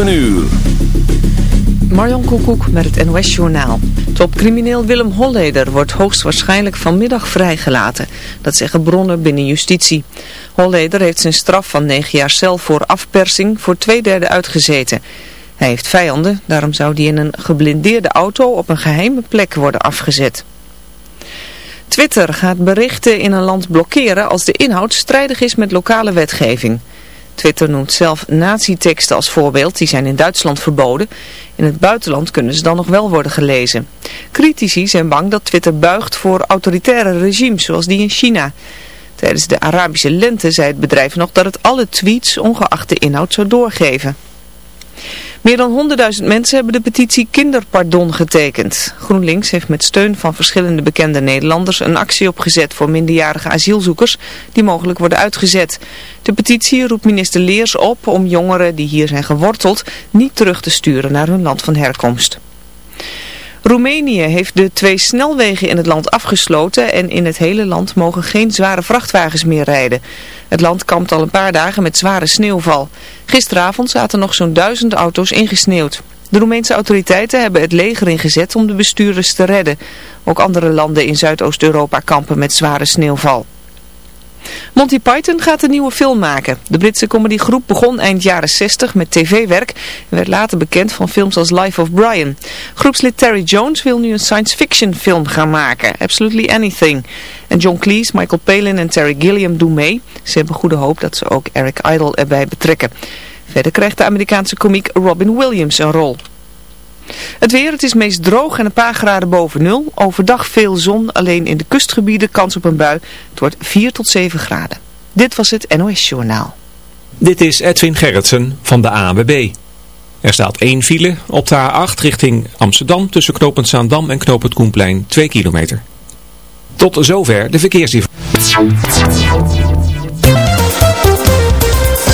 Een uur. Marjan Koekoek met het NOS Journaal. Topcrimineel Willem Holleder wordt hoogstwaarschijnlijk vanmiddag vrijgelaten. Dat zeggen bronnen binnen justitie. Holleder heeft zijn straf van negen jaar cel voor afpersing voor twee derde uitgezeten. Hij heeft vijanden, daarom zou hij in een geblindeerde auto op een geheime plek worden afgezet. Twitter gaat berichten in een land blokkeren als de inhoud strijdig is met lokale wetgeving. Twitter noemt zelf nazi-teksten als voorbeeld, die zijn in Duitsland verboden. In het buitenland kunnen ze dan nog wel worden gelezen. Critici zijn bang dat Twitter buigt voor autoritaire regimes zoals die in China. Tijdens de Arabische lente zei het bedrijf nog dat het alle tweets ongeacht de inhoud zou doorgeven. Meer dan 100.000 mensen hebben de petitie Kinderpardon getekend. GroenLinks heeft met steun van verschillende bekende Nederlanders een actie opgezet voor minderjarige asielzoekers die mogelijk worden uitgezet. De petitie roept minister Leers op om jongeren die hier zijn geworteld niet terug te sturen naar hun land van herkomst. Roemenië heeft de twee snelwegen in het land afgesloten en in het hele land mogen geen zware vrachtwagens meer rijden. Het land kampt al een paar dagen met zware sneeuwval. Gisteravond zaten nog zo'n duizend auto's ingesneeuwd. De Roemeense autoriteiten hebben het leger ingezet om de bestuurders te redden. Ook andere landen in Zuidoost-Europa kampen met zware sneeuwval. Monty Python gaat een nieuwe film maken. De Britse comedygroep begon eind jaren 60 met tv-werk en werd later bekend van films als Life of Brian. Groepslid Terry Jones wil nu een science fiction film gaan maken, Absolutely Anything. En John Cleese, Michael Palin en Terry Gilliam doen mee. Ze hebben goede hoop dat ze ook Eric Idle erbij betrekken. Verder krijgt de Amerikaanse komiek Robin Williams een rol. Het weer, het is meest droog en een paar graden boven nul. Overdag veel zon, alleen in de kustgebieden kans op een bui. Het wordt 4 tot 7 graden. Dit was het NOS Journaal. Dit is Edwin Gerritsen van de ANWB. Er staat één file op de A8 richting Amsterdam tussen knooppunt Zaandam en knooppunt Koenplein 2 kilometer. Tot zover de verkeersinformatie.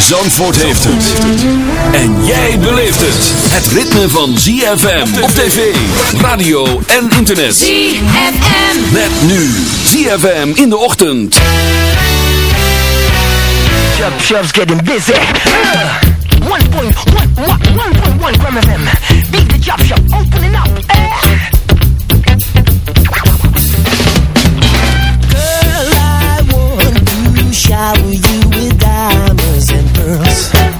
Zandvoort heeft het. En jij beleeft het. Het ritme van ZFM op tv, radio en internet. ZFM. Met nu ZFM in de ochtend. Chub Chub's getting busy. Uh, 1.1 gram of them. Beat the chop shop opening up. Uh. Girl, I want to shower you with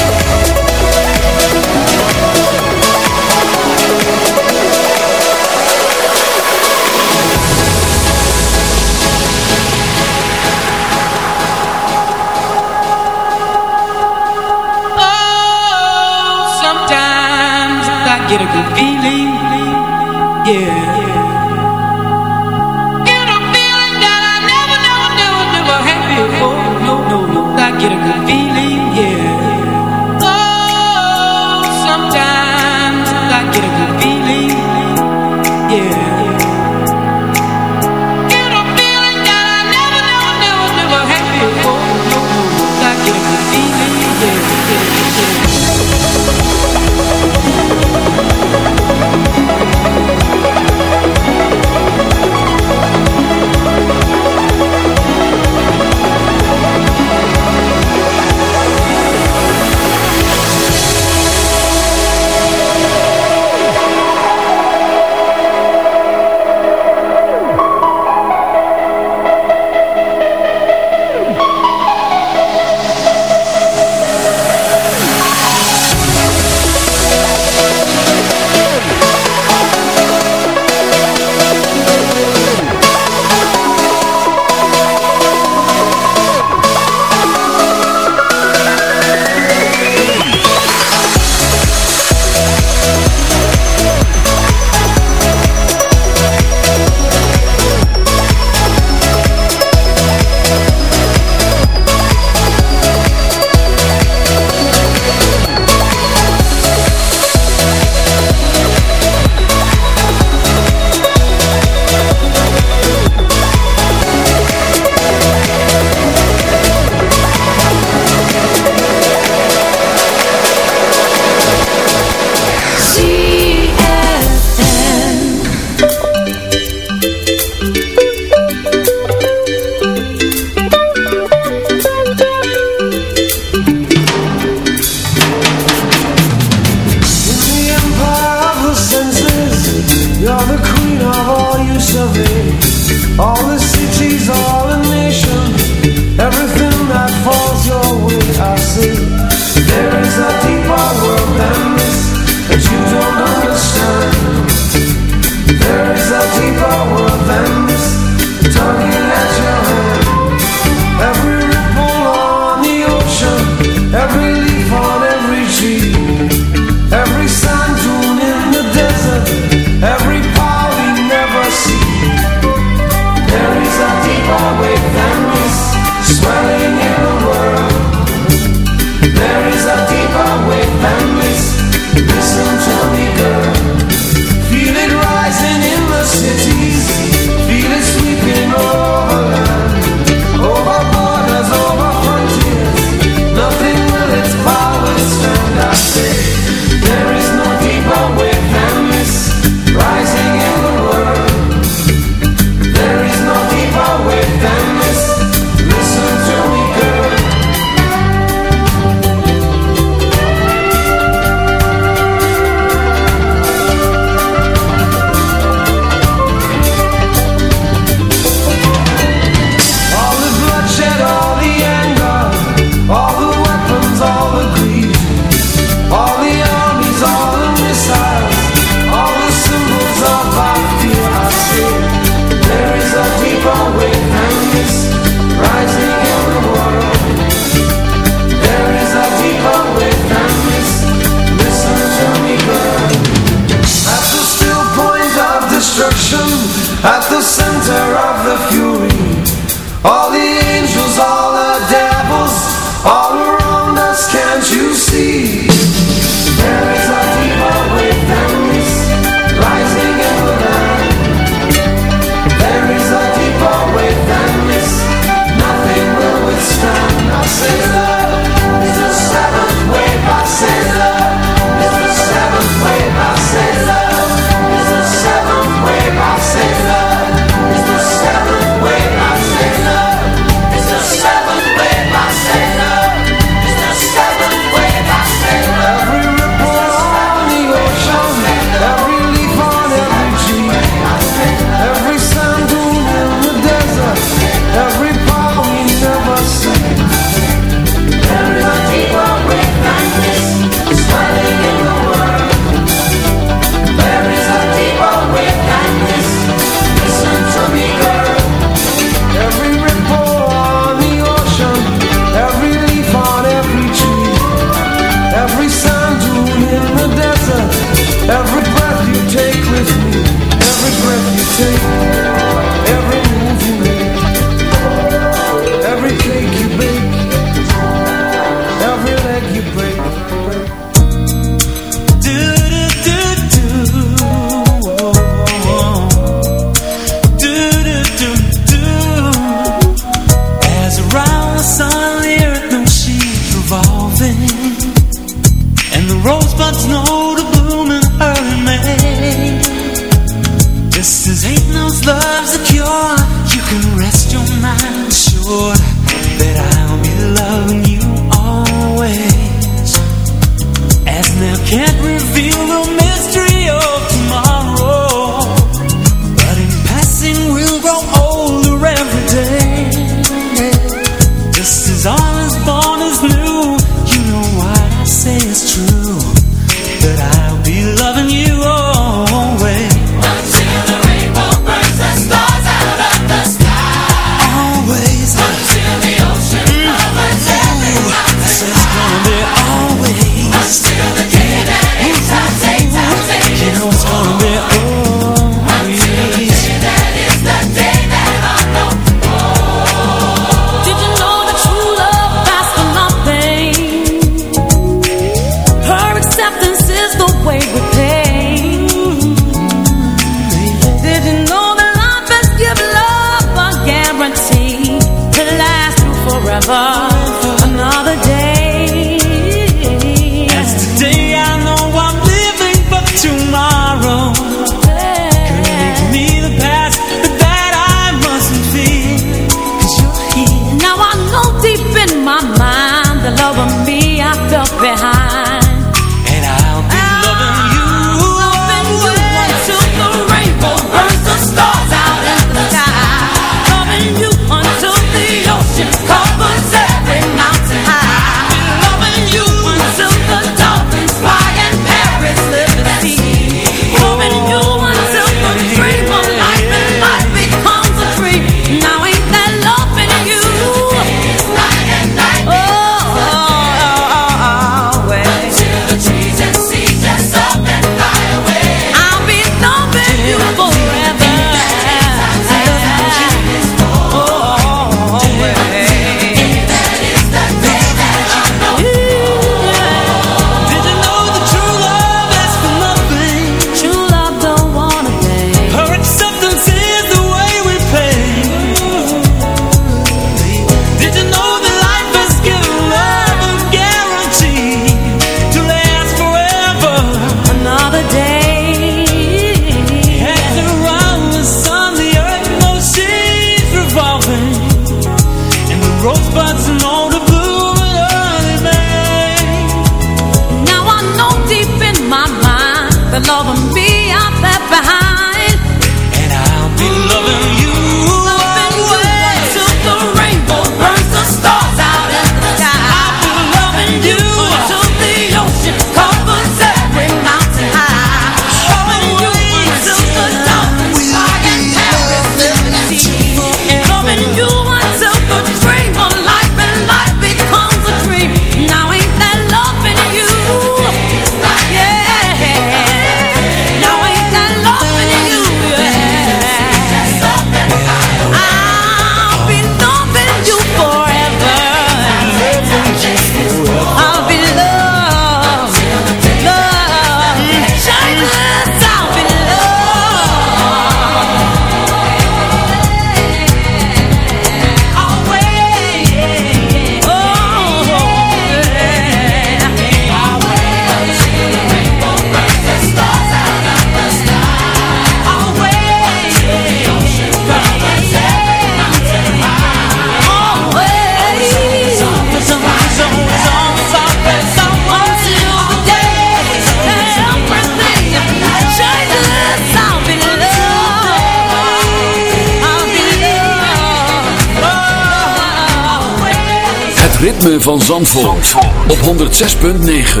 van Zandvoort, op 106.9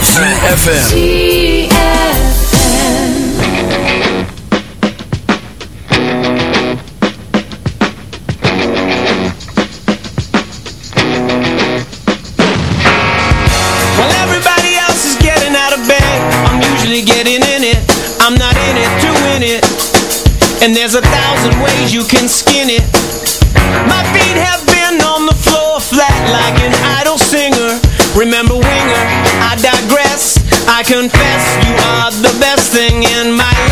CFFM Well everybody else is getting out of bed. I'm usually getting in it. I'm not in it to win it. And there's a thousand ways you can skin it. confess you are the best thing in my life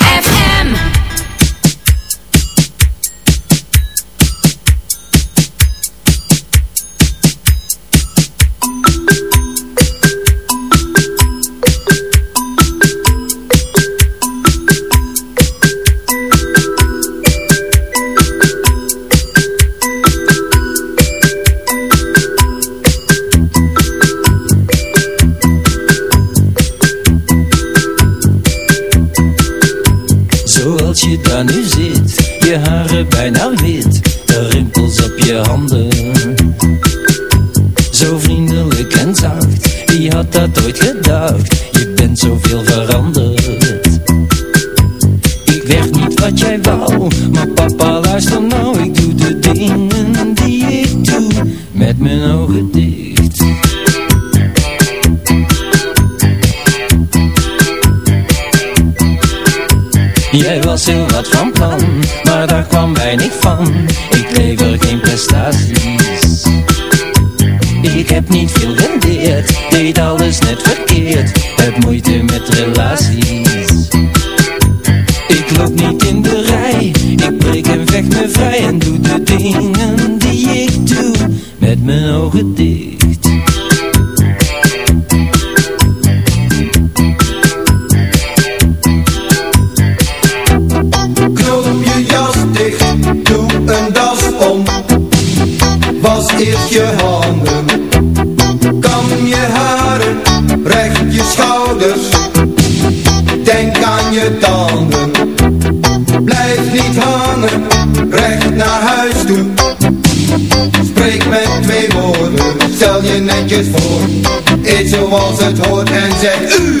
zoals het hoort en zegt u.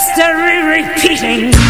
History repeating.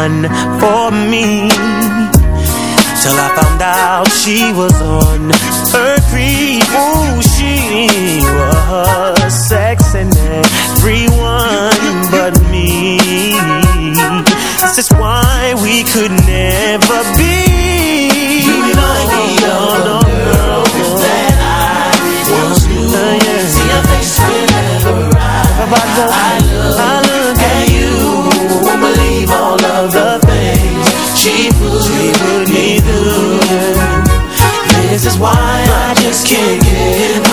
one for me. Till I found out she was on her creep. Ooh, she was sexing everyone but me. This is why we could never be. You of the girl that I knew. Uh, yeah. See your face whenever I can't get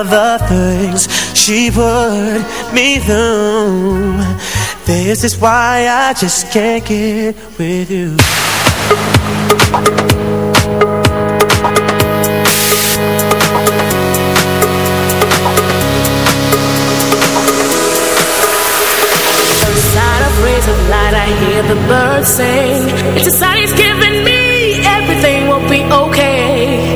of the things she put me through. This is why I just can't get with you. I hear the birds sing. It's a sign he's giving me everything will be okay.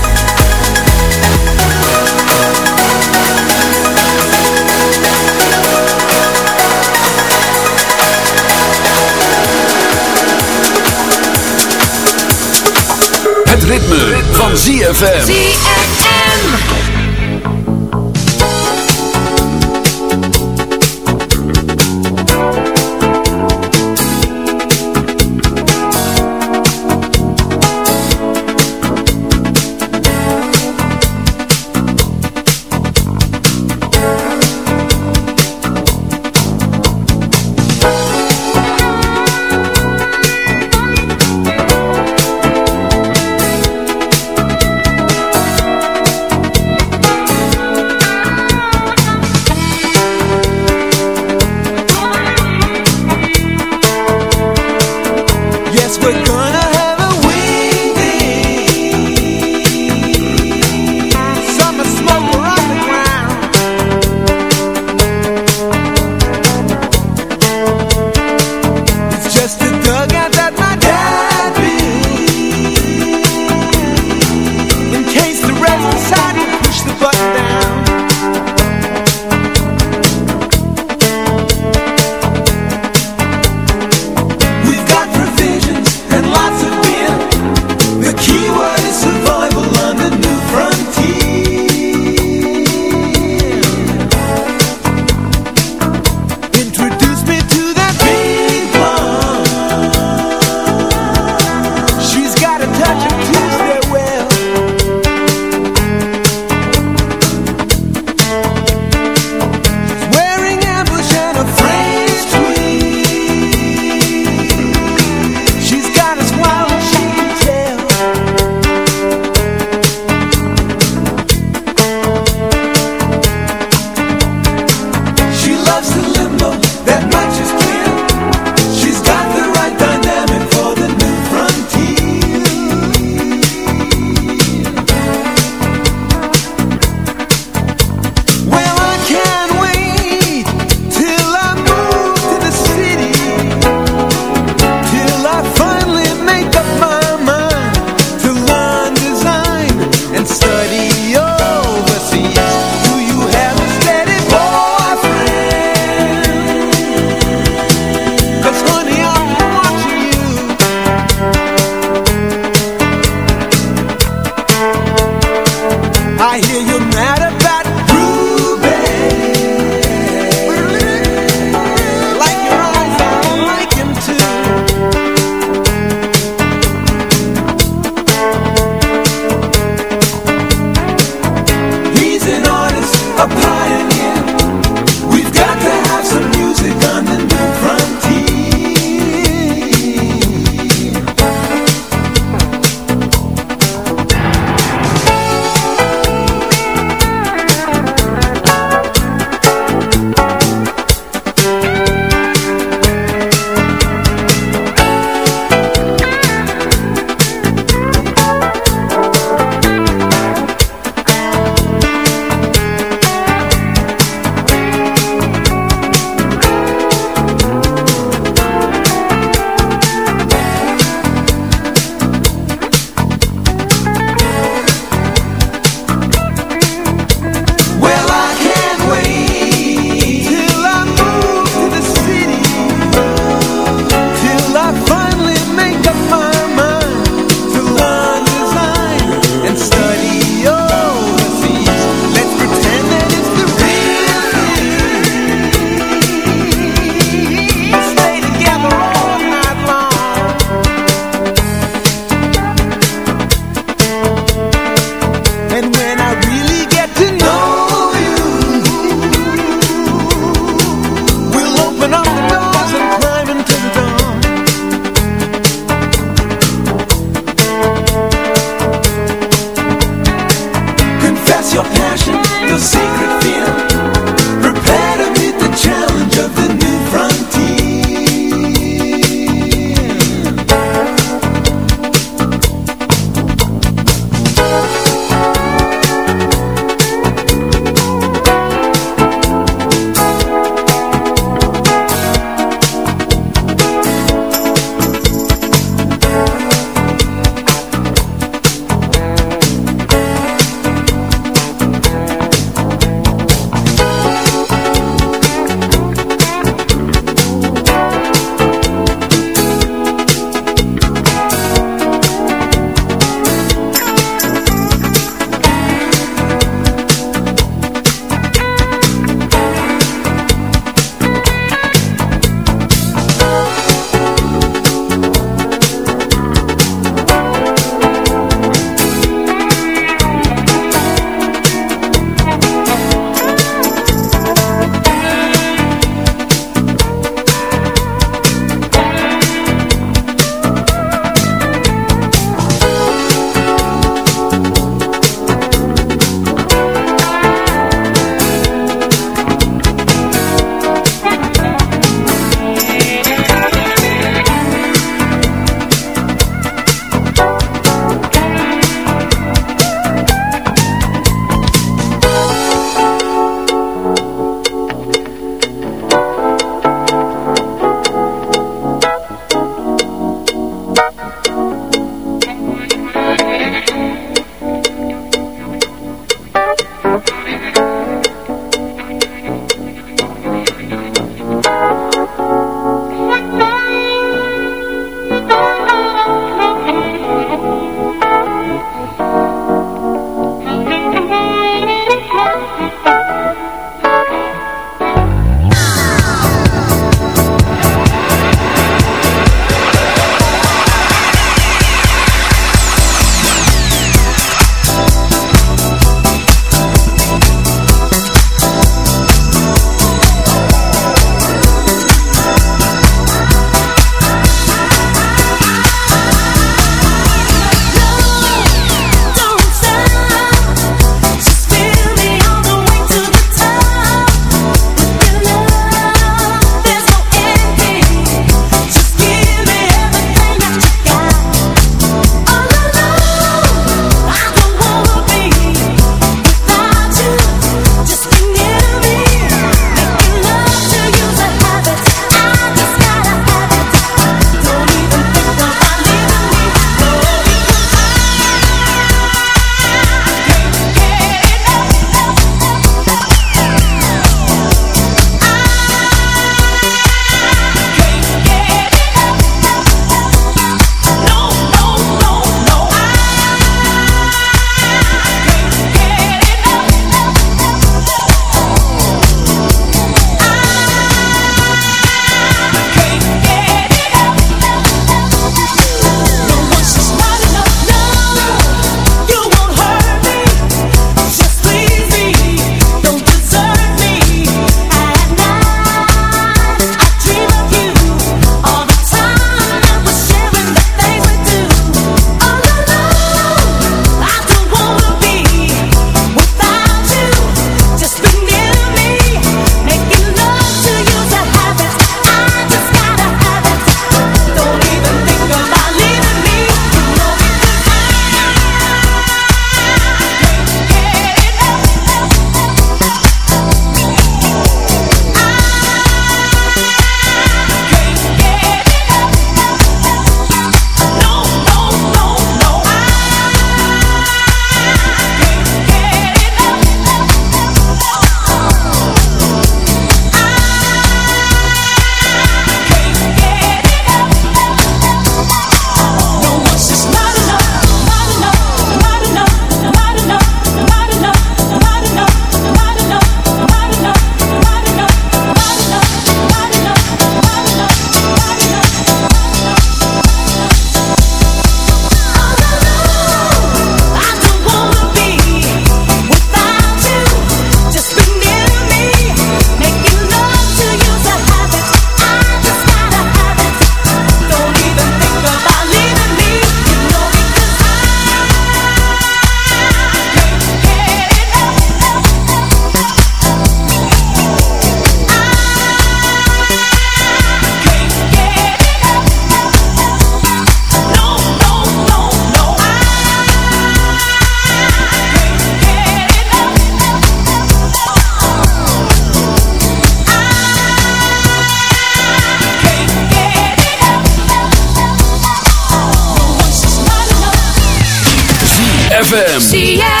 ZFM.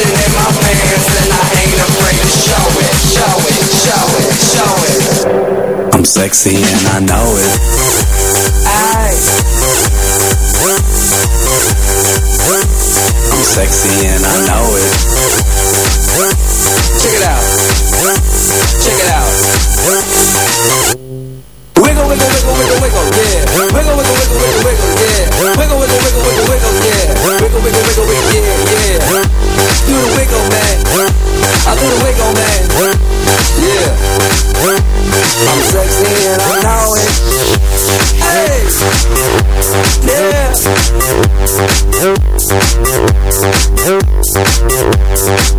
in my pants and I ain't afraid to show it, show it, show it, show it. I'm sexy and I know it. Aye. I'm sexy and I know it. Check it out. Check it out. Wiggle, wiggle, wiggle, wiggle, wiggle, yeah. Wiggle, wiggle, wiggle, wiggle, wiggle, The wiggle, man. I do the wiggle, man. Yeah. I'm sexy and I know it. Hey.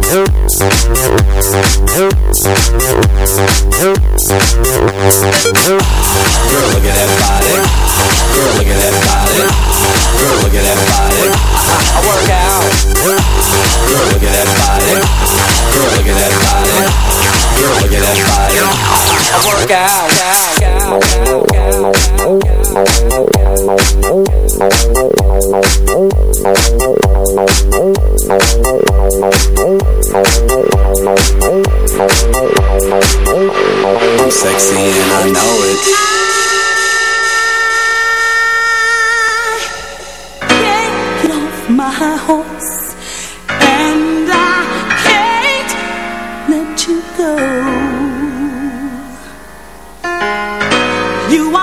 Yeah. You are